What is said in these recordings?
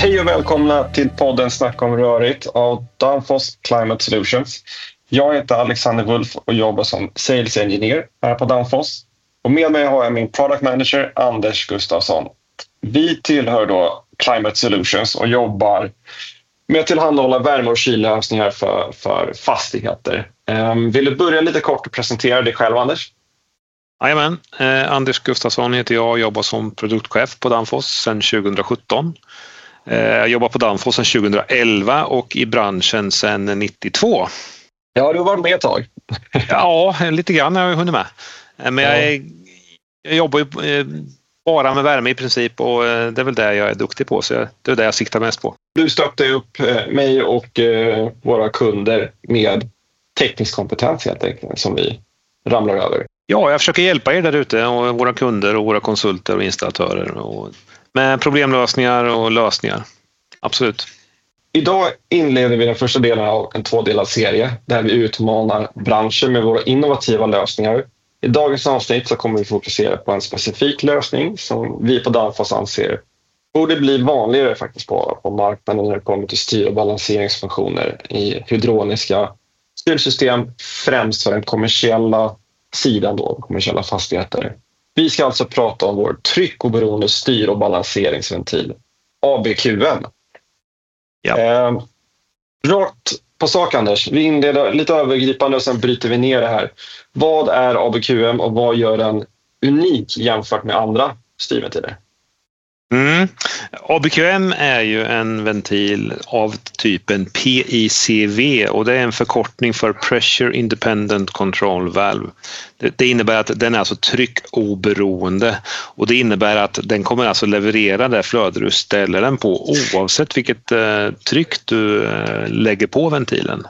Hej och välkomna till podden Snacka om rörigt av Danfoss Climate Solutions. Jag heter Alexander Wulf och jobbar som Sales Engineer här på Danfoss. Och med mig har jag min Product Manager Anders Gustafsson. Vi tillhör då Climate Solutions och jobbar med att tillhandahålla värme och kyllösningar för, för fastigheter. Ehm, vill du börja lite kort och presentera dig själv, Anders? Jajamän, eh, Anders Gustafsson heter jag och jobbar som produktchef på Danfoss sedan 2017. Eh, jag jobbar på Danfoss sedan 2011 och i branschen sedan 92. Ja, du har varit med ett tag. ja, lite grann har jag hunnit med. Eh, men jag, är, jag jobbar ju eh, bara med värme i princip och det är väl det jag är duktig på. Så det är det jag siktar mest på. Du stöttar upp mig och våra kunder med teknisk kompetens helt enkelt som vi ramlar över. Ja, jag försöker hjälpa er där ute och våra kunder och våra konsulter och installatörer och med problemlösningar och lösningar. Absolut. Idag inleder vi den första delen av en tvådelad serie där vi utmanar branschen med våra innovativa lösningar. I dagens avsnitt så kommer vi fokusera på en specifik lösning som vi på Danfoss anser borde bli vanligare faktiskt på, på marknaden när det kommer till styr och balanseringsfunktioner i hydroniska styrsystem, främst för den kommersiella sidan, då, kommersiella fastigheter. Vi ska alltså prata om vår tryckoberoende styr och balanseringsventil, ABQM. Ja. Eh, rakt på sak, Anders. Vi inleder lite övergripande och sen bryter vi ner det här. Vad är ABQM och vad gör den unik jämfört med andra styrventiler? Mm. ABQM är ju en ventil av typen PICV och det är en förkortning för Pressure Independent Control Valve. Det, det innebär att den är alltså tryckoberoende och det innebär att den kommer alltså leverera det flöde du ställer den på oavsett vilket eh, tryck du eh, lägger på ventilen.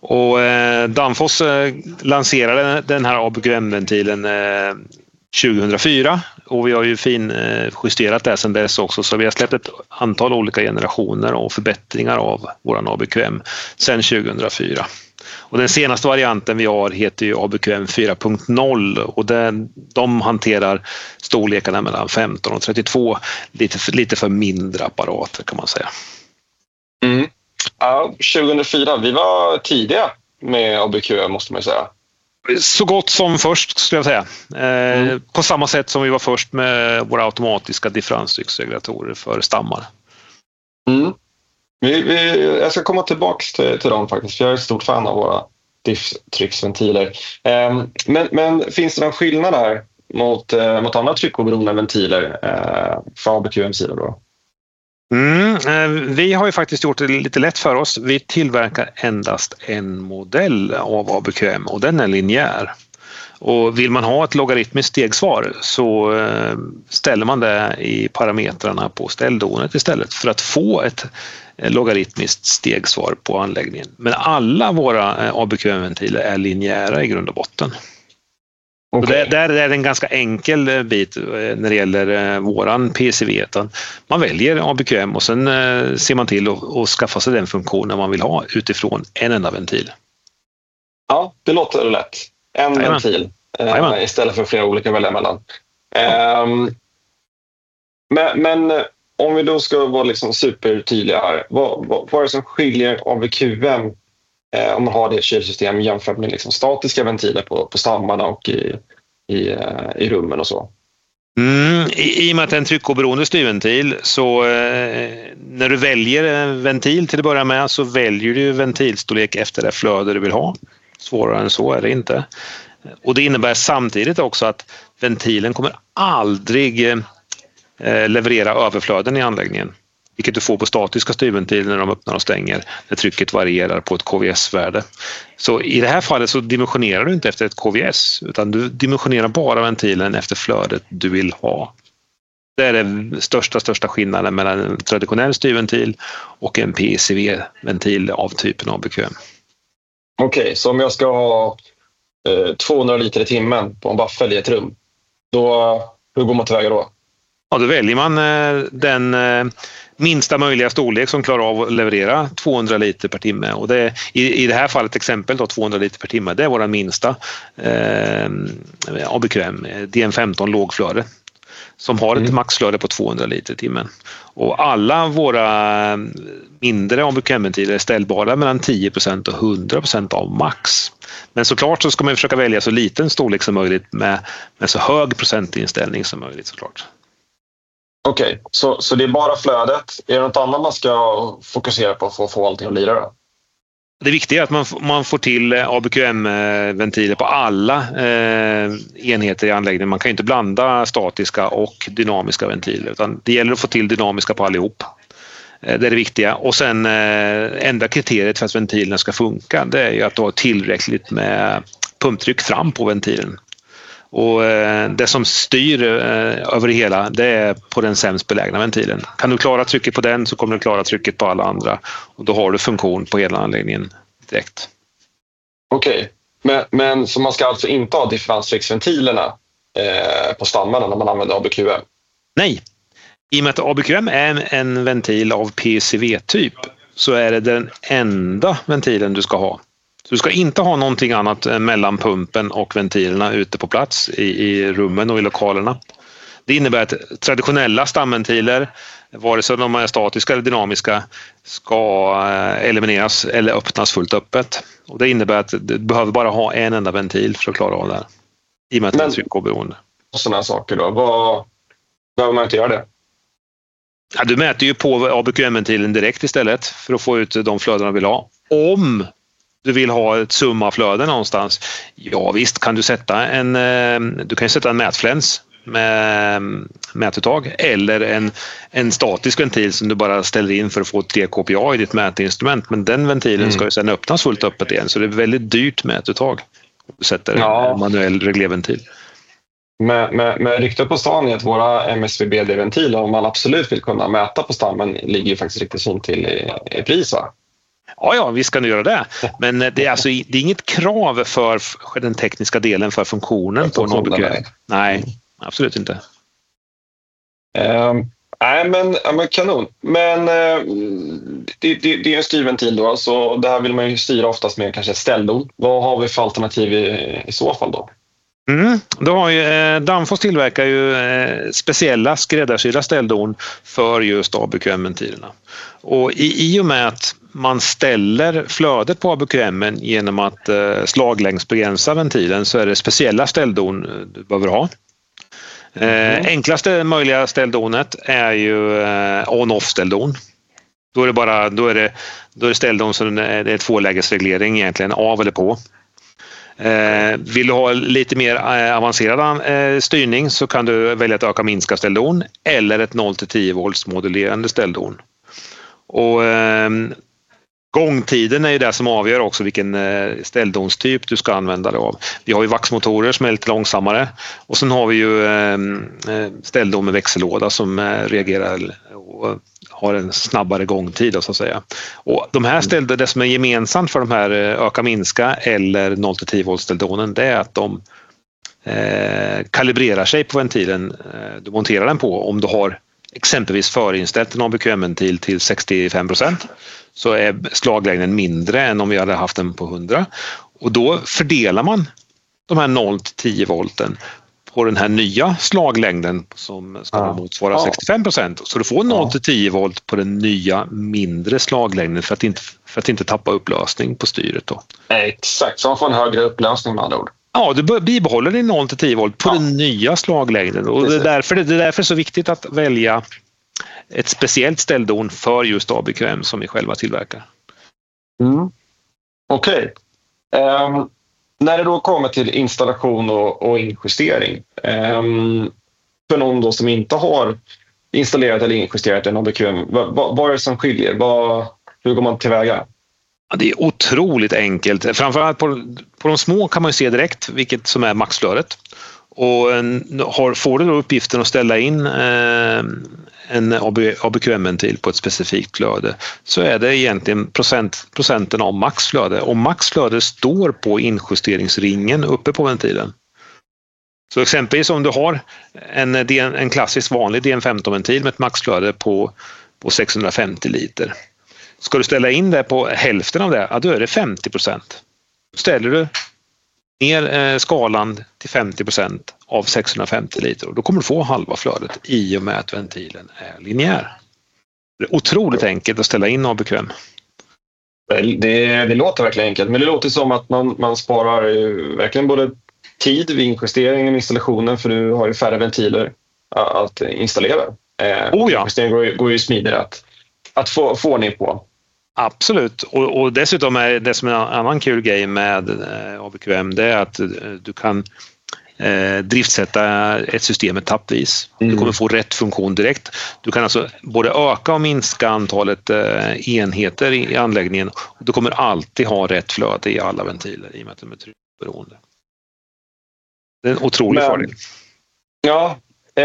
Och eh, Danfoss eh, lanserade den här ABQM-ventilen eh, 2004 och vi har ju fin eh, justerat det sedan dess också så vi har släppt ett antal olika generationer och förbättringar av våran ABQM sedan 2004. Och den senaste varianten vi har heter ju ABQM 4.0 och den, de hanterar storlekarna mellan 15 och 32, lite för, lite för mindre apparater kan man säga. Mm. Ja, 2004, vi var tidiga med ABQM måste man säga. Så gott som först skulle jag säga. Eh, mm. På samma sätt som vi var först med våra automatiska differenstrycksregulatorer för stammar. Mm. Vi, vi, jag ska komma tillbaka till, till dem faktiskt, för jag är ett stort fan av våra difftrycksventiler. Eh, men, men finns det någon skillnad där mot, eh, mot andra tryckoberoende ventiler eh, för ABQM-sidan? Då? Mm, eh, vi har ju faktiskt gjort det lite lätt för oss. Vi tillverkar endast en modell av ABQM och den är linjär. Och vill man ha ett logaritmiskt stegsvar så eh, ställer man det i parametrarna på ställdonet istället för att få ett eh, logaritmiskt stegsvar på anläggningen. Men alla våra ABQM-ventiler är linjära i grund och botten. Okay. Det, där är det en ganska enkel eh, bit eh, när det gäller eh, våran PCV. Man väljer ABQM och sen ser man till att skaffa sig den funktionen man vill ha utifrån en enda ventil. Ja, det låter lätt. En Jajamän. ventil Jajamän. istället för flera olika att välja mellan. Ja. Um, men, men, om vi då ska vara liksom supertydliga här. Vad, vad, vad är det som skiljer ABQM eh, om man har det kylsystem jämfört med liksom statiska ventiler på, på stammarna och i, i, eh, i rummen och så. Mm, i, I och med att det är en tryckoberoende styrventil så eh, när du väljer en ventil till att börja med så väljer du ventilstorlek efter det flöde du vill ha. Svårare än så är det inte. Och det innebär samtidigt också att ventilen kommer aldrig eh, leverera överflöden i anläggningen vilket du får på statiska styrventiler när de öppnar och stänger när trycket varierar på ett KVS-värde. Så i det här fallet så dimensionerar du inte efter ett KVS utan du dimensionerar bara ventilen efter flödet du vill ha. Det är den största, största skillnaden mellan en traditionell styrventil och en PCV-ventil av typen ABQ. Okej, okay, så om jag ska ha eh, 200 liter i timmen på en baffel i ett rum, då, hur går man tillväga då? Ja, då väljer man eh, den eh, minsta möjliga storlek som klarar av att leverera 200 liter per timme. Och det, i, I det här fallet exempel då 200 liter per timme, det är vår minsta eh, ABQM, DN15 lågflöde. som har ett mm. maxflöde på 200 liter i timmen. Och alla våra mindre ABQM-ventiler är ställbara mellan 10% och 100% av max. Men såklart så ska man försöka välja så liten storlek som möjligt med, med så hög procentinställning som möjligt såklart. Okej, okay, så, så det är bara flödet. Är det något annat man ska fokusera på för att få allting att lira? Då? Det viktiga är att man, man får till eh, ABQM-ventiler på alla eh, enheter i anläggningen. Man kan inte blanda statiska och dynamiska ventiler utan det gäller att få till dynamiska på allihop. Eh, det är det viktiga. Och sen eh, enda kriteriet för att ventilerna ska funka det är ju att du har tillräckligt med pumptryck fram på ventilen. Och eh, det som styr eh, över det hela det är på den sämst belägna ventilen. Kan du klara trycket på den så kommer du klara trycket på alla andra och då har du funktion på hela anläggningen direkt. Okej, okay. men, men så man ska alltså inte ha differenstrycksventilerna eh, på stammarna när man använder ABQM? Nej, i och med att ABQM är en ventil av PCV-typ så är det den enda ventilen du ska ha. Så du ska inte ha någonting annat mellan pumpen och ventilerna ute på plats i, i rummen och i lokalerna. Det innebär att traditionella stamventiler, vare sig de är statiska eller dynamiska, ska eh, elimineras eller öppnas fullt öppet. Och det innebär att du behöver bara ha en enda ventil för att klara av det här. I och med att det är tryckoberoende. Sådana saker då, vad behöver man inte göra det? Ja, du mäter ju på ABQM-ventilen direkt istället för att få ut de flöden du vill ha. Om du vill ha ett summaflöde någonstans. Ja visst kan du sätta en, eh, du kan sätta en mätfläns med mm, mätuttag eller en, en statisk ventil som du bara ställer in för att få 3 kPa i ditt mätinstrument. Men den ventilen mm. ska ju sedan öppnas fullt öppet igen så det är väldigt dyrt mätuttag. Du sätter ja. en manuell reglerventil. Med, med, med ryktet på stan är att våra MSVBD-ventiler, om man absolut vill kunna mäta på stammen, ligger ju faktiskt riktigt fint till i, i pris. Va? Ja, ja, visst kan du göra det. Men det är, alltså, det är inget krav för den tekniska delen för funktionen på en ABQ. Nej, absolut inte. Uh, nej, men, men kanon. Men uh, det, det, det, är en styrventil då, så det här vill man ju styra oftast med kanske ställdon. Vad har vi för alternativ i, i så fall då? Mm. Då har ju, eh, Danfoss tillverkar ju eh, speciella skräddarsydda ställdon för just ABQM-ventilerna. Och i, i och med att man ställer flödet på ABQM genom att eh, slaglängdsbegränsa ventilen så är det speciella ställdon eh, du behöver ha. Eh, mm. enklaste möjliga ställdonet är ju eh, on-off ställdon. Då är det bara då är det, då är det ställdon som det är tvålägesreglering egentligen, av eller på. Eh, vill du ha lite mer eh, avancerad eh, styrning så kan du välja att öka minska ställdon eller ett 0 till 10 volts modulerande ställdon. Och ehm, Gångtiden är ju det som avgör också vilken eh, ställdonstyp du ska använda dig av. Vi har ju vaxmotorer som är lite långsammare och sen har vi ju ehm, eh, ställdon med växellåda som eh, reagerar och har en snabbare gångtid så att säga. Och de här ställde, det som är gemensamt för de här öka minska eller 0 till 10 volt ställdonen det är att de kalibrerar sig på ventilen du monterar den på. Om du har exempelvis förinställt en ABQM-ventil till 65 procent så är slaglängden mindre än om vi hade haft den på 100 och då fördelar man de här 0 till 10 volten på den här nya slaglängden som ska ja. motsvara ja. 65 procent. Så du får 0 till 10 volt på den nya mindre slaglängden för att inte, för att inte tappa upplösning på styret. Då. Exakt, så man får en högre upplösning med andra ord. Ja, du bibehåller din 0 till 10 volt på ja. den nya slaglängden och det är, därför, det är därför så viktigt att välja ett speciellt ställdon för just ABQM som vi själva tillverkar. Mm. Okej. Okay. Um, ehm, när det då kommer till installation och, och injustering. Um, för någon då som inte har installerat eller injusterat en ABQM, vad, vad, vad är det som skiljer? Vad, hur går man tillväga? Det är otroligt enkelt. Framförallt på, på de små kan man se direkt vilket som är maxflödet. Och eh, har, får du då uppgiften att ställa in eh, en ABQM-ventil på ett specifikt flöde så är det egentligen procent, procenten av maxflöde och maxflöde står på injusteringsringen uppe på ventilen. Så exempelvis om du har en, en klassisk vanlig DN15-ventil med ett maxflöde på, på 650 liter. Ska du ställa in det på hälften av det, ja, då är det 50 procent. Ställer du ner eh, skalan till 50 procent av 650 liter och då kommer du få halva flödet i och med att ventilen är linjär. Det är otroligt enkelt att ställa in ABQM. Det, det låter verkligen enkelt, men det låter som att man, man sparar verkligen både tid vid injusteringen och installationen för du har ju färre ventiler att installera. Eh, oh ja. Injusteringen går, går ju smidigare att, att få, få ordning på. Absolut, och, och, dessutom är det som är en annan kul grej med eh, ABQM det är att eh, du kan eh, driftsätta ett system etappvis. Mm. Du kommer få rätt funktion direkt. Du kan alltså både öka och minska antalet eh, enheter i, i anläggningen. Du kommer alltid ha rätt flöde i alla ventiler i och med att de är tryckberoende. Det är en otrolig men, fördel. Ja, eh,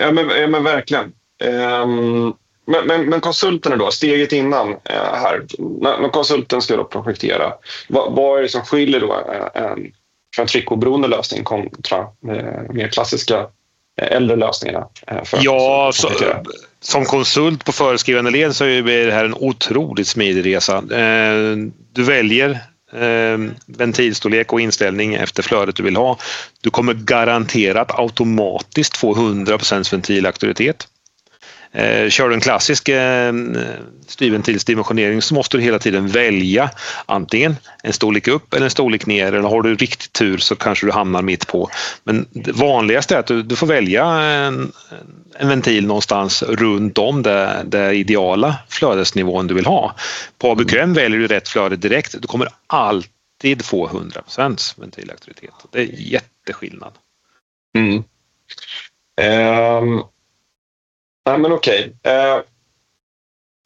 ja, men, ja, men verkligen. Um, men, men, men, konsulterna då, steget innan eh, här. När, konsulten ska då projektera, vad, vad är det som skiljer då eh, en, en tryckoberoende lösning kontra eh, mer klassiska äldre lösningarna? Ja, så, som konsult på föreskrivande led så är det här en otroligt smidig resa. Du väljer ventilstorlek och inställning efter flödet du vill ha. Du kommer garanterat automatiskt få 100% ventilaktoritet. Eh, kör du en klassisk eh, styrventilsdimensionering så måste du hela tiden välja antingen en storlek upp eller en storlek ner eller har du riktigt tur så kanske du hamnar mitt på. Men det vanligaste är att du, du får välja en, en, ventil någonstans runt om det, det ideala flödesnivån du vill ha. På ABQM mm. väljer du rätt flöde direkt. Du kommer alltid få 100% ventilaktivitet. Det är jätteskillnad. Mm. Um Nej, men okej. Eh,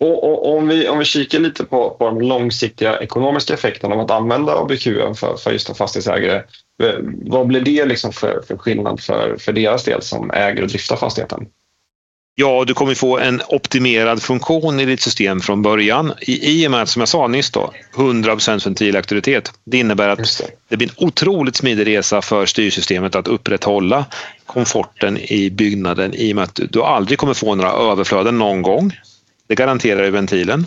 och, och, om, vi, om vi kikar lite på, på de långsiktiga ekonomiska effekterna av att använda ABQ för, för just en fastighetsägare. Eh, vad blir det liksom för, för skillnad för, för deras del som äger och driftar fastigheten? Ja, du kommer få en optimerad funktion i ditt system från början. I, i och med att, som jag sa nyss, då, 100% ventilaktoritet. Det innebär att det. det. blir en otroligt smidig resa för styrsystemet att upprätthålla komforten i byggnaden i och med att du aldrig kommer få några överflöden någon gång. Det garanterar ju ventilen.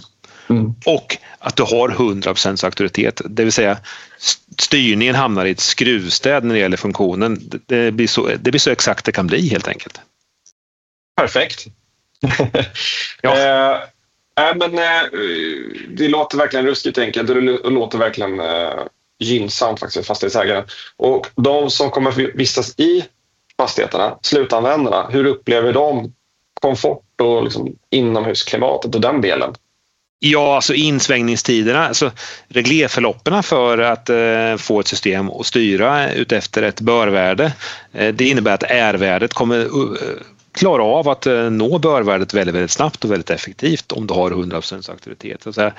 Mm. Och att du har 100% auktoritet, det vill säga styrningen hamnar i ett skruvstäd när det gäller funktionen. Det blir så, det blir så exakt det kan bli helt enkelt. Perfekt. ja. eh, äh, men, eh, det låter verkligen ruskigt enkelt och det låter verkligen eh, gynnsamt faktiskt för fastighetsägaren. Och de som kommer vistas i fastigheterna, slutanvändarna, hur upplever de komfort och liksom inomhusklimatet och den delen? Ja, alltså insvängningstiderna, alltså reglerförloppen för att eh, få ett system att styra utefter ett börvärde. Eh, det innebär att R-värdet kommer uh, klara av att eh, nå börvärdet väldigt, väldigt snabbt och väldigt effektivt om du har 100% aktivitet. Så här,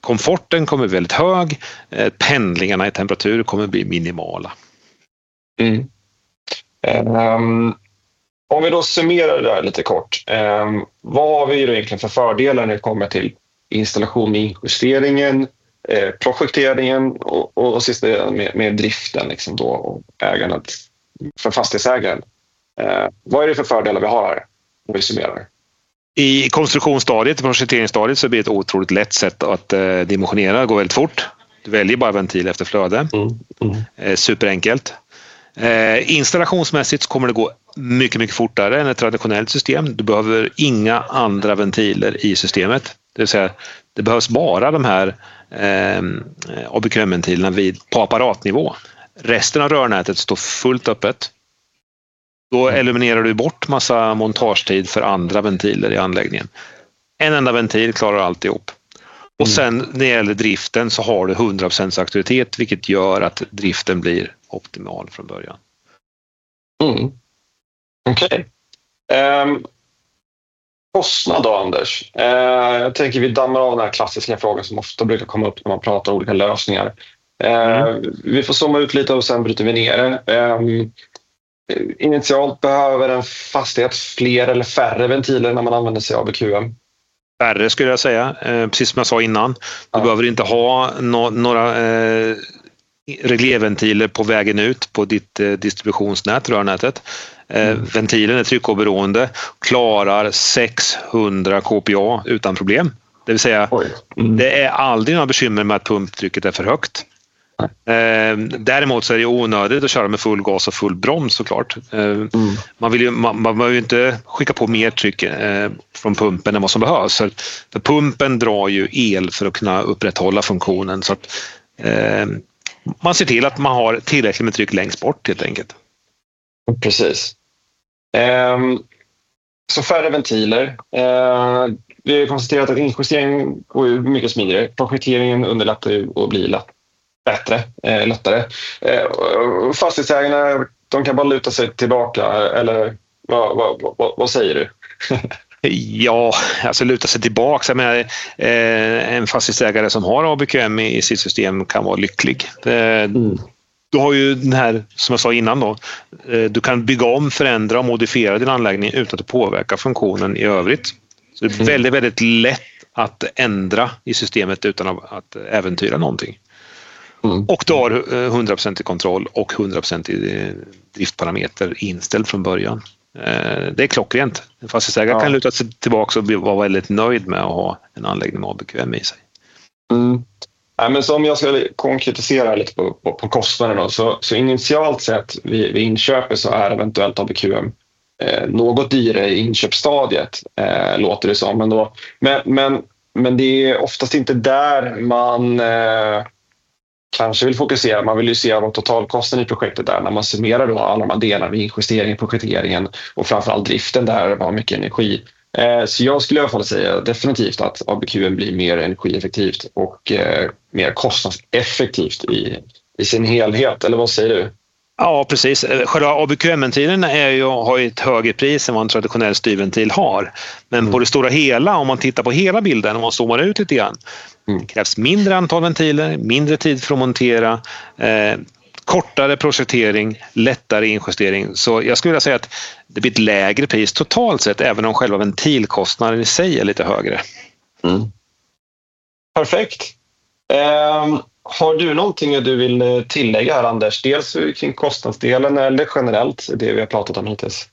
komforten kommer bli väldigt hög, eh, pendlingarna i temperatur kommer bli minimala. Mm. Um, om vi då summerar det där lite kort. Um, vad har vi då egentligen för fördelar när det kommer till installation, injusteringen, eh, projekteringen och, och, och sist med, med driften liksom då, och ägandet för fastighetsägaren? Eh, vad är det för fördelar vi har här om vi summerar? I konstruktionsstadiet, projekteringsstadiet, så blir det ett otroligt lätt sätt att eh, dimensionera. Det går väldigt fort. Du väljer bara ventil efter flöde. Mm. Mm. Eh, superenkelt. Eh, installationsmässigt så kommer det gå mycket, mycket fortare än ett traditionellt system. Du behöver inga andra ventiler i systemet. Det vill säga, det behövs bara de här eh, ABQM-ventilerna på apparatnivå. Resten av rörnätet står fullt öppet. Då eliminerar du bort massa montagetid för andra ventiler i anläggningen. En enda ventil klarar alltihop. Och mm. sen när det gäller driften så har du 100% aktivitet vilket gör att driften blir optimal från början. Mm. Okej. Okay. Um, ehm, kostnad då, Anders? Uh, jag tänker vi dammar av den här klassiska frågan som ofta brukar komma upp när man pratar om olika lösningar. Uh, mm. Vi får zooma ut lite och sen bryter vi ner det. Um, initialt behöver en fastighet fler eller färre ventiler när man använder sig av BQM? Färre skulle jag säga, eh, precis som jag sa innan. Du ja. behöver inte ha no några eh, reglerventiler på vägen ut på ditt eh, distributionsnät, rörnätet. Eh, mm. Ventilen är tryckoberoende, klarar 600 kPa utan problem. Det vill säga, mm. det är aldrig några bekymmer med att pumptrycket är för högt. Eh, däremot så är det onödigt att köra med full gas och full broms såklart. Eh, mm. Man vill ju man, man behöver ju inte skicka på mer tryck eh, från pumpen än vad som behövs. För, för, pumpen drar ju el för att kunna upprätthålla funktionen. Så att, eh, man ser till att man har tillräckligt med tryck längst bort helt enkelt. Precis. Um, så färre ventiler. Uh, vi har konstaterat att injusteringen går mycket smidigare. Projekteringen underlättar och blir lätt, bättre, eh, lättare. Eh, fastighetsägarna de kan bara luta sig tillbaka eller vad, vad, vad, vad säger du? Ja, alltså luta sig tillbaka. Jag menar, eh, en fastighetsägare som har ABQM i sitt system kan vara lycklig. Mm. Du har ju den här, som jag sa innan, då, eh, du kan bygga om, förändra och modifiera din anläggning utan att det påverkar funktionen i övrigt. Så det är mm. väldigt, väldigt lätt att ändra i systemet utan att äventyra någonting. Mm. Och du har 100% i kontroll och 100% i driftparameter inställd från början. Eh, det är klockrent. En fastighetsägare ja. kan luta sig tillbaka och vara väldigt nöjd med att ha en anläggning med ABQM i sig. Mm. Ja, men så om jag ska konkretisera lite på, på, på kostnaderna så, så initialt sett vid, vid inköpet så är eventuellt ABQM eh, något dyrare i inköpsstadiet, eh, låter det som. Men, då, men, men, men det är oftast inte där man eh, kanske vill fokusera. Man vill ju se vad totalkostnaden i projektet är när man summerar då alla de här delarna vid injusteringen, projekteringen och framförallt driften där det var mycket energi. Eh, så jag skulle i alla fall säga definitivt att ABQ blir mer energieffektivt och eh, mer kostnadseffektivt i, i sin helhet. Eller vad säger du? Ja, precis. Själva ABQM-ventilen har ju ett högre pris än vad en traditionell styrventil har. Men mm. på det stora hela, om man tittar på hela bilden, om man zoomar ut lite grann, mm. det krävs mindre antal ventiler, mindre tid för att montera, eh, kortare projektering, lättare injustering. Så jag skulle vilja säga att det blir ett lägre pris totalt sett, även om själva ventilkostnaden i sig är lite högre. Mm. Perfekt. Eh, Har du någonting du vill eh, tillägga här Anders? Dels kring kostnadsdelen eller generellt det vi har pratat om hittills?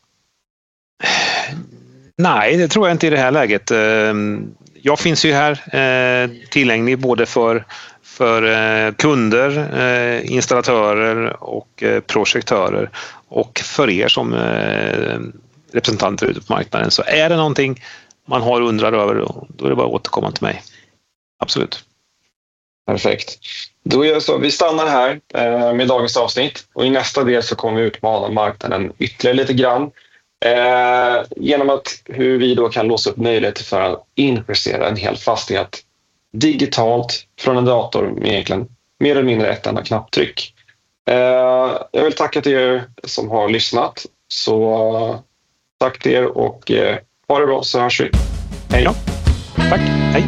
Nej, det tror jag inte i det här läget. Ehm, jag finns ju här eh, tillgänglig både för, för eh, kunder, installatörer och projektörer och för er som representanter ute på marknaden. Så är det någonting man har undrar över, då är det bara att återkomma till mig. Absolut. Perfekt. Då gör så. Vi stannar här eh, med dagens avsnitt och i nästa del så kommer vi utmana marknaden ytterligare lite grann eh, genom att hur vi då kan låsa upp möjligheter för att injustera en hel fastighet digitalt från en dator med egentligen mer eller mindre ett enda knapptryck. Eh, jag vill tacka till er som har lyssnat. Så tack till er och eh, ha det bra så hörs vi. Hej! Ja, tack. Hej!